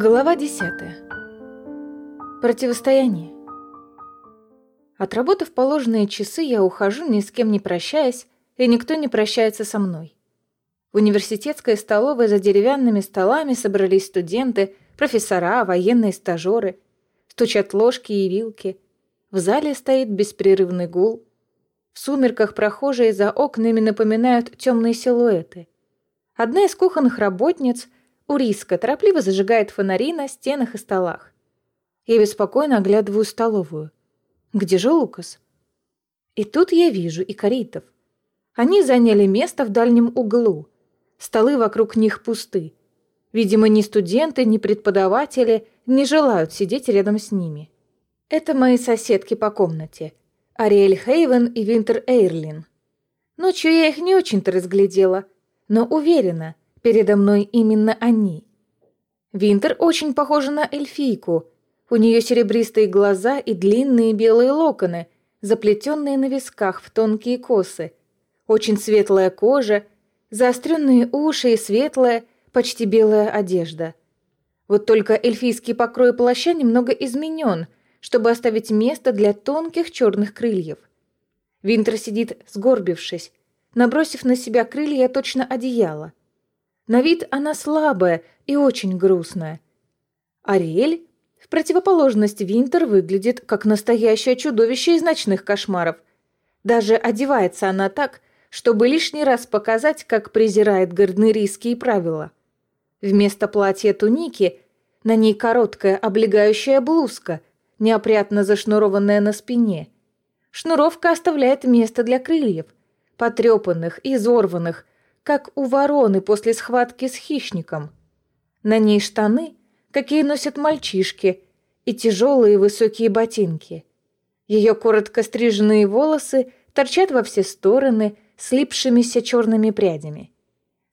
Глава 10. Противостояние. Отработав положенные часы, я ухожу, ни с кем не прощаясь, и никто не прощается со мной. В университетской столовой за деревянными столами собрались студенты, профессора, военные стажеры. Стучат ложки и вилки. В зале стоит беспрерывный гул. В сумерках прохожие за окнами напоминают темные силуэты. Одна из кухонных работниц — Уриска торопливо зажигает фонари на стенах и столах. Я беспокойно оглядываю столовую. Где же Лукас? И тут я вижу и Каритов. Они заняли место в дальнем углу. Столы вокруг них пусты. Видимо, ни студенты, ни преподаватели не желают сидеть рядом с ними. Это мои соседки по комнате. Ариэль Хейвен и Винтер Эйрлин. Ночью я их не очень-то разглядела, но уверена, Передо мной именно они. Винтер очень похожа на эльфийку. У нее серебристые глаза и длинные белые локоны, заплетенные на висках в тонкие косы. Очень светлая кожа, заостренные уши и светлая, почти белая одежда. Вот только эльфийский покрой плаща немного изменен, чтобы оставить место для тонких черных крыльев. Винтер сидит сгорбившись, набросив на себя крылья точно одеяло. На вид она слабая и очень грустная. Ариэль, в противоположность Винтер, выглядит как настоящее чудовище из ночных кошмаров. Даже одевается она так, чтобы лишний раз показать, как презирает гарднерийские правила. Вместо платья туники на ней короткая облегающая блузка, неопрятно зашнурованная на спине. Шнуровка оставляет место для крыльев, потрепанных, изорванных, как у вороны после схватки с хищником. На ней штаны, какие носят мальчишки, и тяжелые высокие ботинки. Ее коротко стриженные волосы торчат во все стороны слипшимися черными прядями.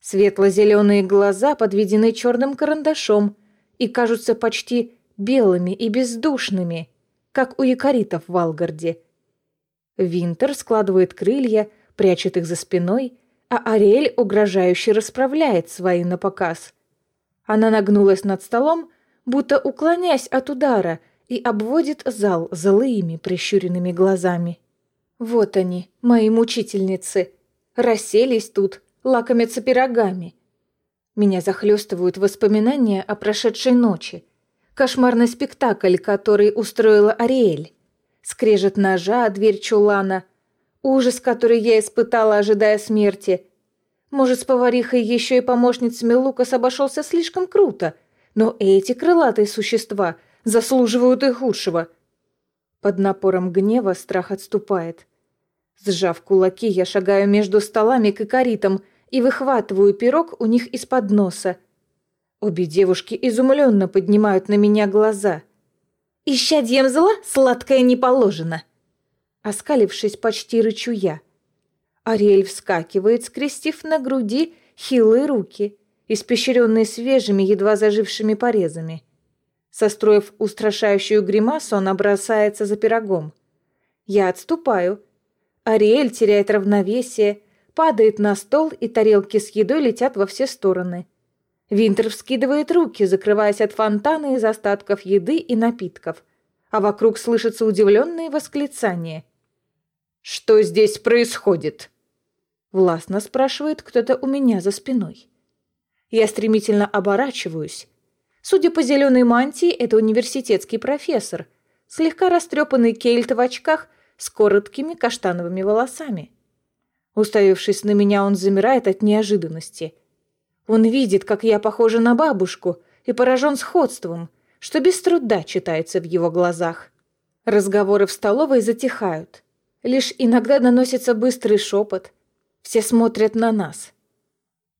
Светло-зеленые глаза подведены черным карандашом и кажутся почти белыми и бездушными, как у якоритов в Алгарде. Винтер складывает крылья, прячет их за спиной — а Ариэль угрожающе расправляет свои напоказ. Она нагнулась над столом, будто уклоняясь от удара, и обводит зал злыми прищуренными глазами. Вот они, мои мучительницы, расселись тут, лакомятся пирогами. Меня захлестывают воспоминания о прошедшей ночи. Кошмарный спектакль, который устроила Ариэль. Скрежет ножа, дверь чулана — Ужас, который я испытала, ожидая смерти. Может, с поварихой еще и помощницами Лукас обошелся слишком круто, но эти крылатые существа заслуживают и худшего. Под напором гнева страх отступает. Сжав кулаки, я шагаю между столами к икоритам и выхватываю пирог у них из-под носа. Обе девушки изумленно поднимают на меня глаза. «Исчадьем зла сладкое не положено!» Оскалившись, почти рычу я. Ариэль вскакивает, скрестив на груди хилые руки, испещренные свежими, едва зажившими порезами. Состроив устрашающую гримасу, она бросается за пирогом. Я отступаю. Ариэль теряет равновесие, падает на стол, и тарелки с едой летят во все стороны. Винтер вскидывает руки, закрываясь от фонтана из остатков еды и напитков, а вокруг слышатся удивленные восклицания – «Что здесь происходит?» Властно спрашивает кто-то у меня за спиной. Я стремительно оборачиваюсь. Судя по зеленой мантии, это университетский профессор, слегка растрепанный кельт в очках с короткими каштановыми волосами. Уставившись на меня, он замирает от неожиданности. Он видит, как я похожа на бабушку, и поражен сходством, что без труда читается в его глазах. Разговоры в столовой затихают. Лишь иногда доносится быстрый шепот. Все смотрят на нас.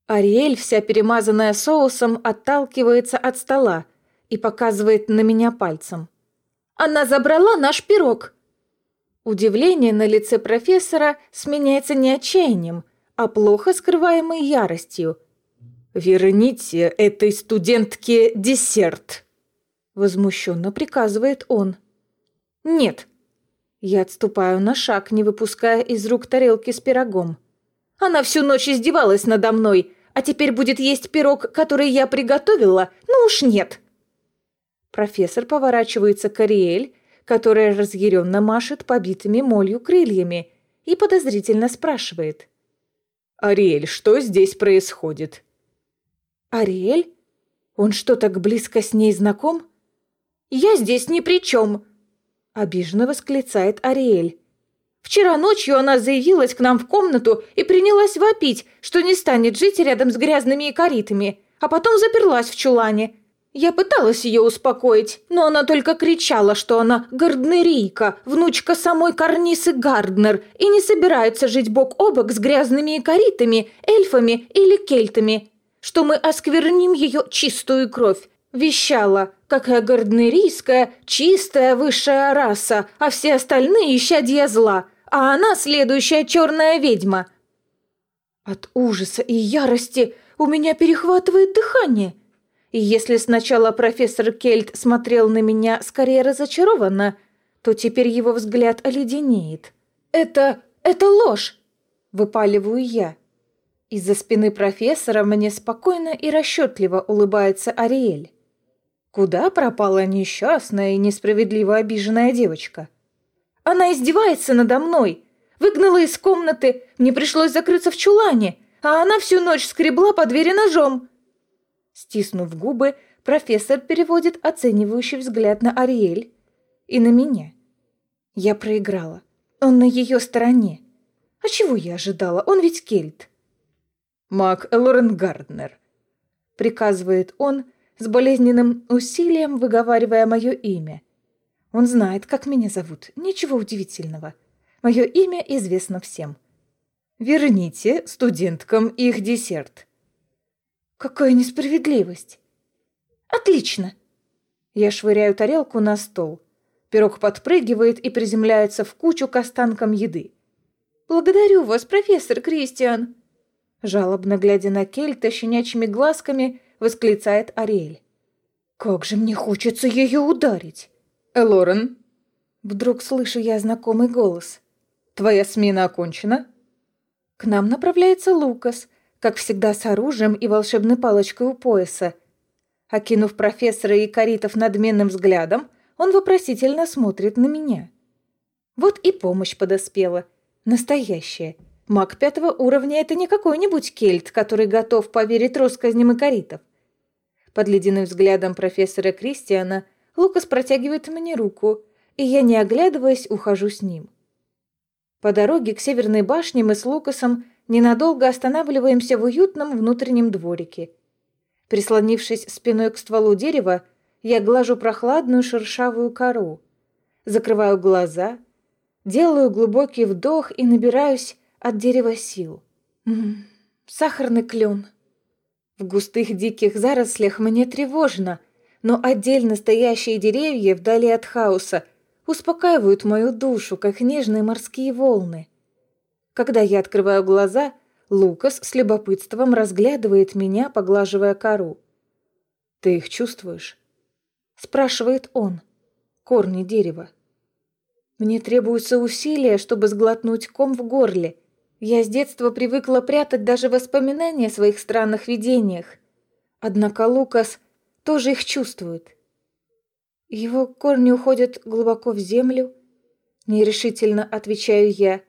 Ариэль, вся перемазанная соусом, отталкивается от стола и показывает на меня пальцем. «Она забрала наш пирог!» Удивление на лице профессора сменяется не отчаянием, а плохо скрываемой яростью. «Верните этой студентке десерт!» Возмущенно приказывает он. «Нет, я отступаю на шаг, не выпуская из рук тарелки с пирогом. Она всю ночь издевалась надо мной, а теперь будет есть пирог, который я приготовила? Ну уж нет. Профессор поворачивается к Ариэль, которая разъяренно машет побитыми молью крыльями, и подозрительно спрашивает. «Ариэль, что здесь происходит?» «Ариэль? Он что, так близко с ней знаком?» «Я здесь ни при чем!» — обиженно восклицает Ариэль. «Вчера ночью она заявилась к нам в комнату и принялась вопить, что не станет жить рядом с грязными икоритами, а потом заперлась в чулане. Я пыталась ее успокоить, но она только кричала, что она гарднерийка, внучка самой Карнисы Гарднер, и не собирается жить бок о бок с грязными икоритами, эльфами или кельтами, что мы оскверним ее чистую кровь. Вещала, какая гарднерийская, чистая высшая раса, а все остальные исчадья зла, а она следующая черная ведьма. От ужаса и ярости у меня перехватывает дыхание – и если сначала профессор Кельт смотрел на меня скорее разочарованно, то теперь его взгляд оледенеет. «Это... это ложь!» – выпаливаю я. Из-за спины профессора мне спокойно и расчетливо улыбается Ариэль. Куда пропала несчастная и несправедливо обиженная девочка? Она издевается надо мной. Выгнала из комнаты, мне пришлось закрыться в чулане, а она всю ночь скребла по двери ножом. Стиснув губы, профессор переводит оценивающий взгляд на Ариэль и на меня. Я проиграла. Он на ее стороне. А чего я ожидала? Он ведь кельт. «Мак Элорен Гарднер», — приказывает он, с болезненным усилием выговаривая мое имя. Он знает, как меня зовут. Ничего удивительного. Мое имя известно всем. «Верните студенткам их десерт». Какая несправедливость! Отлично! Я швыряю тарелку на стол. Пирог подпрыгивает и приземляется в кучу к останкам еды. «Благодарю вас, профессор Кристиан!» Жалобно глядя на Кельта щенячьими глазками, восклицает Ариэль. «Как же мне хочется ее ударить!» «Элорен!» Вдруг слышу я знакомый голос. «Твоя смена окончена?» К нам направляется Лукас, как всегда с оружием и волшебной палочкой у пояса. Окинув профессора и Каритов надменным взглядом, он вопросительно смотрит на меня. Вот и помощь подоспела. Настоящая. Маг пятого уровня — это не какой-нибудь кельт, который готов поверить россказням и Каритов. Под ледяным взглядом профессора Кристиана Лукас протягивает мне руку, и я, не оглядываясь, ухожу с ним. По дороге к Северной башне мы с Лукасом ненадолго останавливаемся в уютном внутреннем дворике. Прислонившись спиной к стволу дерева, я глажу прохладную шершавую кору, закрываю глаза, делаю глубокий вдох и набираюсь от дерева сил. М -м, сахарный клен. В густых диких зарослях мне тревожно, но отдельно стоящие деревья вдали от хаоса успокаивают мою душу, как нежные морские волны. Когда я открываю глаза, Лукас с любопытством разглядывает меня, поглаживая кору. «Ты их чувствуешь?» — спрашивает он. Корни дерева. Мне требуются усилия, чтобы сглотнуть ком в горле. Я с детства привыкла прятать даже воспоминания о своих странных видениях. Однако Лукас тоже их чувствует. Его корни уходят глубоко в землю. Нерешительно отвечаю я.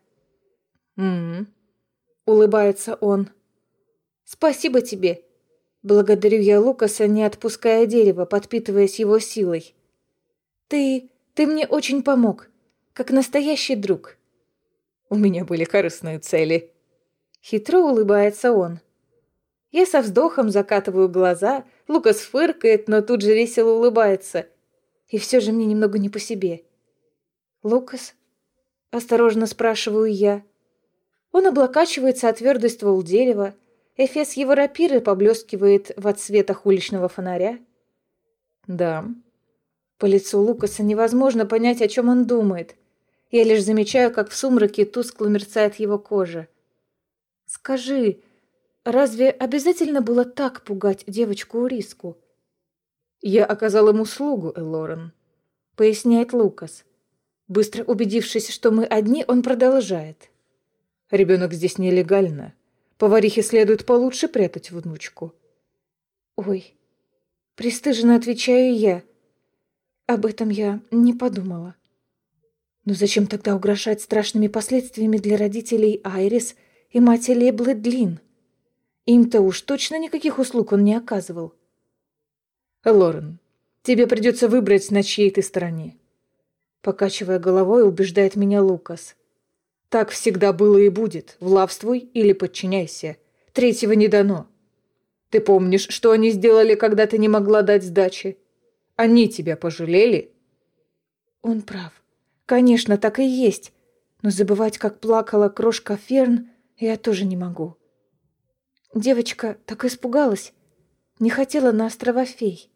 «М-м-м», улыбается он. «Спасибо тебе!» Благодарю я Лукаса, не отпуская дерево, подпитываясь его силой. «Ты... ты мне очень помог, как настоящий друг». «У меня были корыстные цели». Хитро улыбается он. Я со вздохом закатываю глаза, Лукас фыркает, но тут же весело улыбается. И все же мне немного не по себе. «Лукас?» — осторожно спрашиваю я. Он облокачивается о твердый ствол дерева, эфес его рапиры поблескивает в отсветах уличного фонаря. «Да». По лицу Лукаса невозможно понять, о чем он думает. Я лишь замечаю, как в сумраке тускло мерцает его кожа. «Скажи, разве обязательно было так пугать девочку Уриску?» «Я оказал ему услугу, Элорен», — поясняет Лукас. Быстро убедившись, что мы одни, он продолжает. Ребенок здесь нелегально. Поварихе следует получше прятать внучку. Ой, пристыженно отвечаю я. Об этом я не подумала. Но зачем тогда угрожать страшными последствиями для родителей Айрис и матери Блэдлин? Им-то уж точно никаких услуг он не оказывал. Лорен, тебе придется выбрать, на чьей ты стороне. Покачивая головой, убеждает меня Лукас. Так всегда было и будет. Влавствуй или подчиняйся. Третьего не дано. Ты помнишь, что они сделали, когда ты не могла дать сдачи? Они тебя пожалели?» Он прав. Конечно, так и есть. Но забывать, как плакала крошка Ферн, я тоже не могу. Девочка так испугалась. Не хотела на острова фей.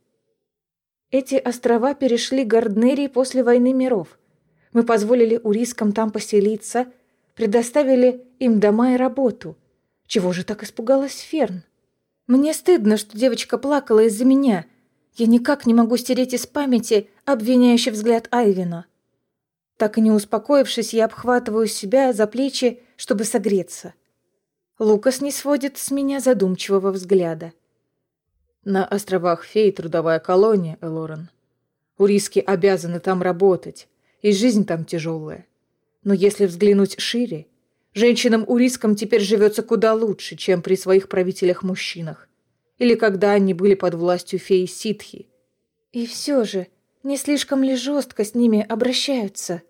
Эти острова перешли Гарднерии после войны миров. Мы позволили урискам там поселиться, предоставили им дома и работу. Чего же так испугалась Ферн? Мне стыдно, что девочка плакала из-за меня. Я никак не могу стереть из памяти обвиняющий взгляд Айвина. Так и не успокоившись, я обхватываю себя за плечи, чтобы согреться. Лукас не сводит с меня задумчивого взгляда. На островах Фей трудовая колония, Элорен. Уриски обязаны там работать, и жизнь там тяжелая. Но если взглянуть шире, Женщинам урискам теперь живется куда лучше, чем при своих правителях-мужчинах. Или когда они были под властью феи ситхи. И все же, не слишком ли жестко с ними обращаются?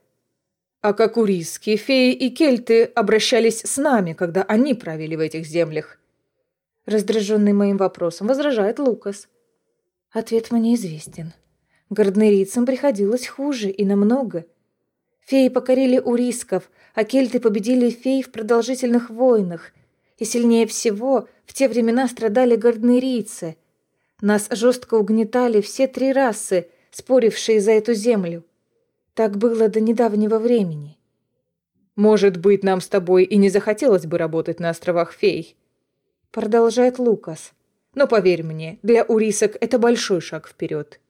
А как урийские феи и кельты обращались с нами, когда они правили в этих землях? Раздраженный моим вопросом возражает Лукас. Ответ мне известен. Гарднерийцам приходилось хуже и намного – Феи покорили урисков, а кельты победили фей в продолжительных войнах. И сильнее всего в те времена страдали гарднерийцы. Нас жестко угнетали все три расы, спорившие за эту землю. Так было до недавнего времени. «Может быть, нам с тобой и не захотелось бы работать на островах фей», — продолжает Лукас. «Но поверь мне, для урисок это большой шаг вперед».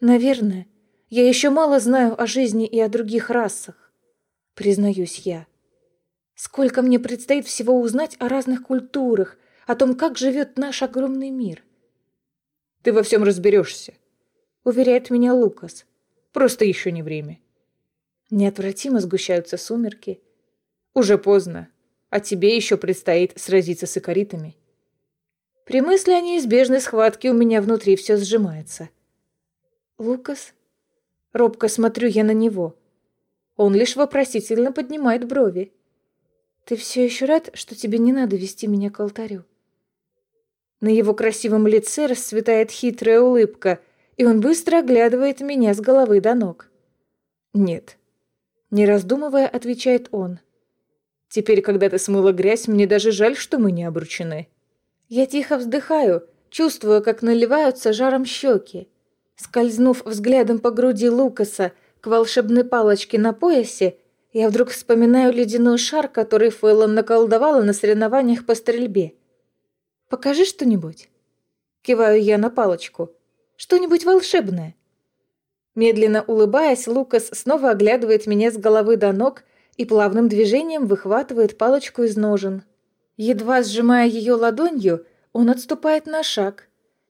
«Наверное, я еще мало знаю о жизни и о других расах, признаюсь я. Сколько мне предстоит всего узнать о разных культурах, о том, как живет наш огромный мир. Ты во всем разберешься, уверяет меня Лукас. Просто еще не время. Неотвратимо сгущаются сумерки. Уже поздно, а тебе еще предстоит сразиться с икоритами. При мысли о неизбежной схватке у меня внутри все сжимается. Лукас Робко смотрю я на него. Он лишь вопросительно поднимает брови. «Ты все еще рад, что тебе не надо вести меня к алтарю?» На его красивом лице расцветает хитрая улыбка, и он быстро оглядывает меня с головы до ног. «Нет». Не раздумывая, отвечает он. «Теперь, когда ты смыла грязь, мне даже жаль, что мы не обручены». Я тихо вздыхаю, чувствуя, как наливаются жаром щеки. Скользнув взглядом по груди Лукаса к волшебной палочке на поясе, я вдруг вспоминаю ледяной шар, который Фэллон наколдовала на соревнованиях по стрельбе. «Покажи что-нибудь». Киваю я на палочку. «Что-нибудь волшебное». Медленно улыбаясь, Лукас снова оглядывает меня с головы до ног и плавным движением выхватывает палочку из ножен. Едва сжимая ее ладонью, он отступает на шаг,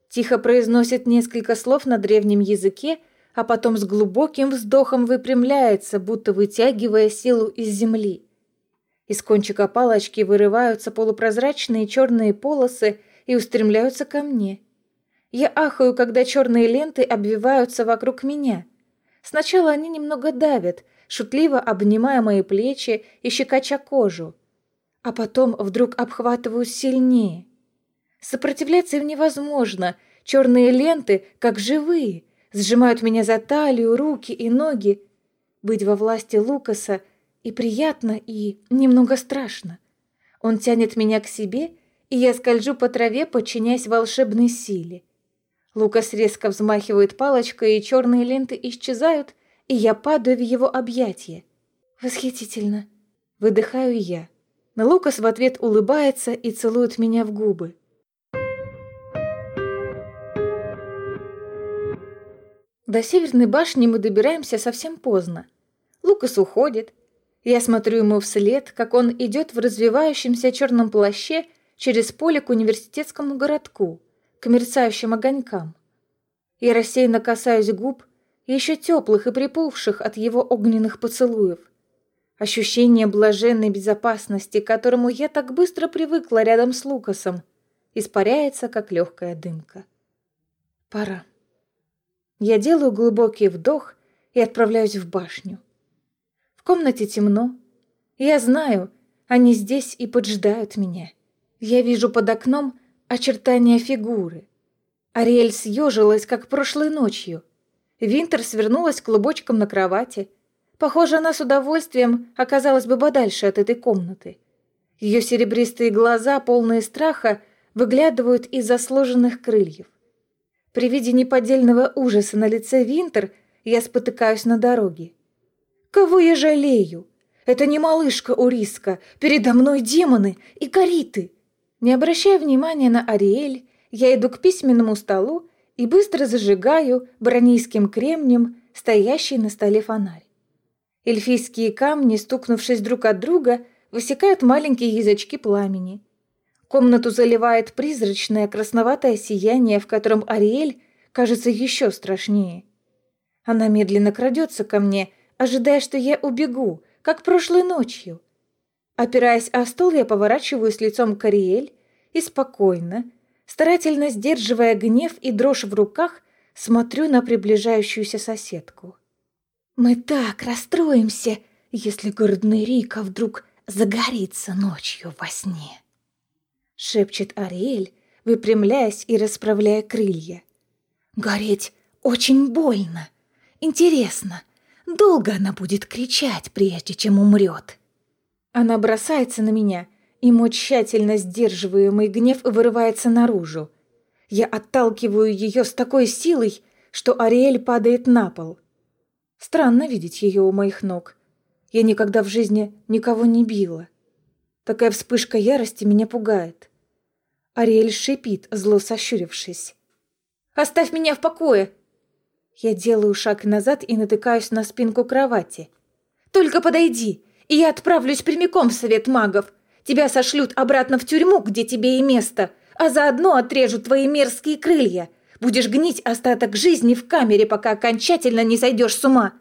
Тихо произносит несколько слов на древнем языке, а потом с глубоким вздохом выпрямляется, будто вытягивая силу из земли. Из кончика палочки вырываются полупрозрачные черные полосы и устремляются ко мне. Я ахаю, когда черные ленты обвиваются вокруг меня. Сначала они немного давят, шутливо обнимая мои плечи и щекоча кожу, а потом вдруг обхватывают сильнее. Сопротивляться им невозможно. Черные ленты, как живые, сжимают меня за талию, руки и ноги. Быть во власти Лукаса и приятно, и немного страшно. Он тянет меня к себе, и я скольжу по траве, подчиняясь волшебной силе. Лукас резко взмахивает палочкой, и черные ленты исчезают, и я падаю в его объятия. Восхитительно. Выдыхаю я. Но Лукас в ответ улыбается и целует меня в губы. До Северной башни мы добираемся совсем поздно. Лукас уходит. Я смотрю ему вслед, как он идет в развивающемся черном плаще через поле к университетскому городку, к мерцающим огонькам. Я рассеянно касаюсь губ, еще теплых и припухших от его огненных поцелуев. Ощущение блаженной безопасности, к которому я так быстро привыкла рядом с Лукасом, испаряется, как легкая дымка. Пора. Я делаю глубокий вдох и отправляюсь в башню. В комнате темно. Я знаю, они здесь и поджидают меня. Я вижу под окном очертания фигуры. Ариэль съежилась, как прошлой ночью. Винтер свернулась клубочком на кровати. Похоже, она с удовольствием оказалась бы подальше от этой комнаты. Ее серебристые глаза, полные страха, выглядывают из-за сложенных крыльев. При виде неподдельного ужаса на лице Винтер я спотыкаюсь на дороге. Кого я жалею? Это не малышка Уриска, передо мной демоны и кориты. Не обращая внимания на Ариэль, я иду к письменному столу и быстро зажигаю бронийским кремнем стоящий на столе фонарь. Эльфийские камни, стукнувшись друг от друга, высекают маленькие язычки пламени. Комнату заливает призрачное красноватое сияние, в котором Ариэль кажется еще страшнее. Она медленно крадется ко мне, ожидая, что я убегу, как прошлой ночью. Опираясь о стол, я поворачиваюсь лицом к Ариэль и спокойно, старательно сдерживая гнев и дрожь в руках, смотрю на приближающуюся соседку. «Мы так расстроимся, если Горднерика вдруг загорится ночью во сне», — шепчет Ариэль, выпрямляясь и расправляя крылья. «Гореть очень больно. Интересно, долго она будет кричать, прежде чем умрет?» Она бросается на меня — и мой тщательно сдерживаемый гнев вырывается наружу. Я отталкиваю ее с такой силой, что Ариэль падает на пол. Странно видеть ее у моих ног. Я никогда в жизни никого не била. Такая вспышка ярости меня пугает. Ариэль шипит, зло сощурившись. «Оставь меня в покое!» Я делаю шаг назад и натыкаюсь на спинку кровати. «Только подойди, и я отправлюсь прямиком в совет магов. Тебя сошлют обратно в тюрьму, где тебе и место, а заодно отрежут твои мерзкие крылья. Будешь гнить остаток жизни в камере, пока окончательно не сойдешь с ума.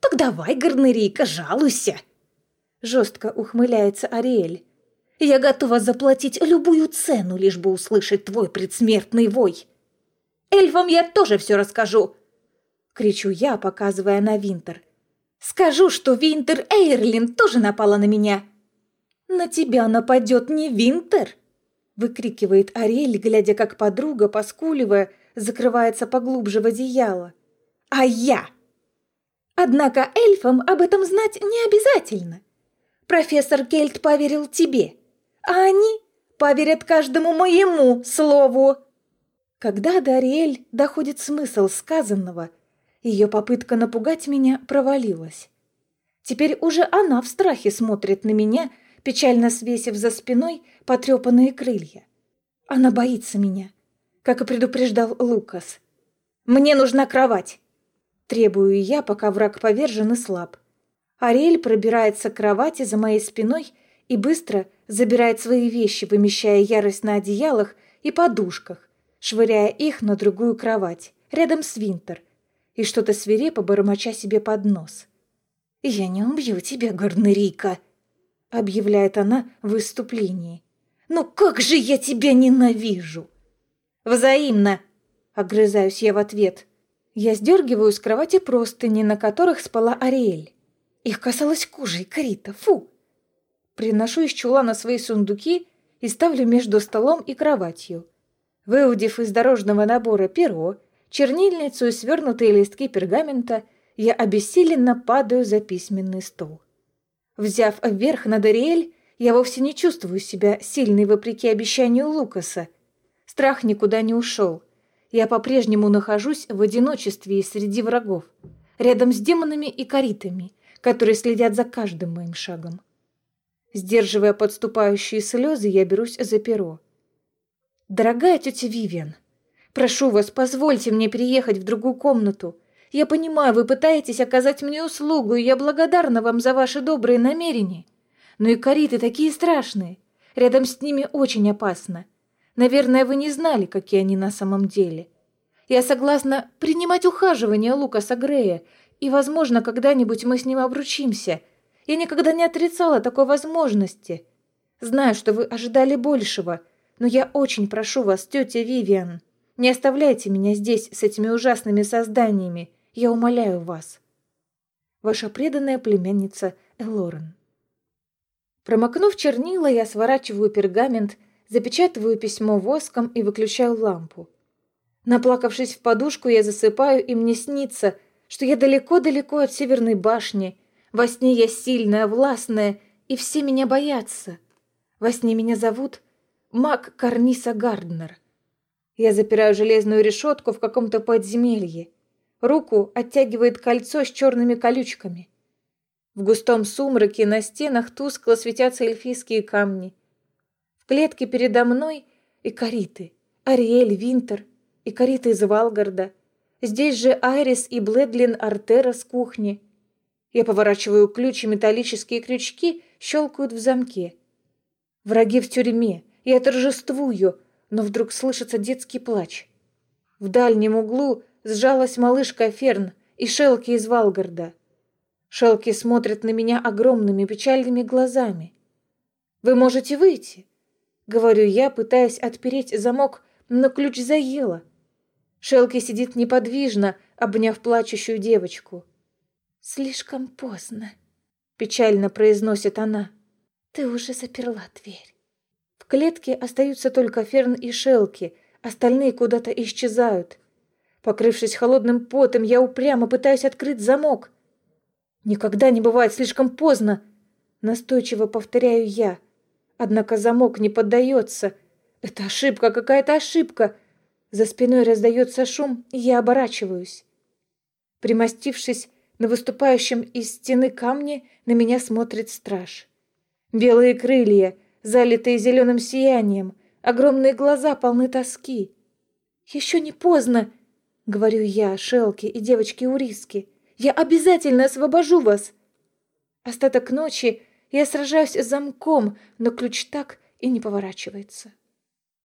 Так давай, Гарнерийка, жалуйся. Жестко ухмыляется Ариэль. Я готова заплатить любую цену, лишь бы услышать твой предсмертный вой. Эльфам я тоже все расскажу. Кричу я, показывая на Винтер. Скажу, что Винтер Эйрлин тоже напала на меня. «На тебя нападет не Винтер!» выкрикивает Ариэль, глядя, как подруга, поскуливая, закрывается поглубже в одеяло. «А я!» Однако эльфам об этом знать не обязательно. Профессор Кельт поверил тебе, а они поверят каждому моему слову. Когда до Ариэль доходит смысл сказанного, ее попытка напугать меня провалилась. Теперь уже она в страхе смотрит на меня, печально свесив за спиной потрепанные крылья. Она боится меня, как и предупреждал Лукас. «Мне нужна кровать!» Требую я, пока враг повержен и слаб. Ариэль пробирается к кровати за моей спиной и быстро забирает свои вещи, вымещая ярость на одеялах и подушках, швыряя их на другую кровать, рядом с Винтер, и что-то свирепо бормоча себе под нос. «Я не убью тебя, Горнерика!» объявляет она в выступлении. «Ну как же я тебя ненавижу!» «Взаимно!» — огрызаюсь я в ответ. Я сдергиваю с кровати простыни, на которых спала Ариэль. Их касалась кожи и. Фу! Приношу из чулана свои сундуки и ставлю между столом и кроватью. Выудив из дорожного набора перо, чернильницу и свернутые листки пергамента, я обессиленно падаю за письменный стол. Взяв вверх над Ариэль, я вовсе не чувствую себя сильной вопреки обещанию Лукаса. Страх никуда не ушел. Я по-прежнему нахожусь в одиночестве и среди врагов, рядом с демонами и коритами, которые следят за каждым моим шагом. Сдерживая подступающие слезы, я берусь за перо. «Дорогая тетя Вивиан, прошу вас, позвольте мне переехать в другую комнату. Я понимаю, вы пытаетесь оказать мне услугу, и я благодарна вам за ваши добрые намерения. Но и кориты такие страшные. Рядом с ними очень опасно. Наверное, вы не знали, какие они на самом деле. Я согласна принимать ухаживание Лукаса Грея, и, возможно, когда-нибудь мы с ним обручимся. Я никогда не отрицала такой возможности. Знаю, что вы ожидали большего, но я очень прошу вас, тетя Вивиан, не оставляйте меня здесь с этими ужасными созданиями. Я умоляю вас. Ваша преданная племянница Элорен. Промокнув чернила, я сворачиваю пергамент, запечатываю письмо воском и выключаю лампу. Наплакавшись в подушку, я засыпаю, и мне снится, что я далеко-далеко от Северной башни. Во сне я сильная, властная, и все меня боятся. Во сне меня зовут Мак Карниса Гарднер. Я запираю железную решетку в каком-то подземелье. Руку оттягивает кольцо с черными колючками. В густом сумраке на стенах тускло светятся эльфийские камни. В клетке передо мной и кориты. Ариэль, Винтер и кориты из Валгарда. Здесь же Айрис и Бледлин Артера с кухни. Я поворачиваю ключ, и металлические крючки щелкают в замке. Враги в тюрьме. Я торжествую, но вдруг слышится детский плач. В дальнем углу сжалась малышка Ферн и Шелки из Валгарда. Шелки смотрят на меня огромными печальными глазами. «Вы можете выйти», — говорю я, пытаясь отпереть замок, но ключ заело. Шелки сидит неподвижно, обняв плачущую девочку. «Слишком поздно», — печально произносит она. «Ты уже заперла дверь». Клетке остаются только Ферн и Шелки, остальные куда-то исчезают. Покрывшись холодным потом, я упрямо пытаюсь открыть замок — Никогда не бывает слишком поздно, настойчиво повторяю я. Однако замок не поддается. Это ошибка, какая-то ошибка. За спиной раздается шум, и я оборачиваюсь. Примостившись на выступающем из стены камне, на меня смотрит страж. Белые крылья, залитые зеленым сиянием, огромные глаза полны тоски. «Еще не поздно!» — говорю я Шелке и девочке Уриски. Я обязательно освобожу вас!» Остаток ночи я сражаюсь с замком, но ключ так и не поворачивается.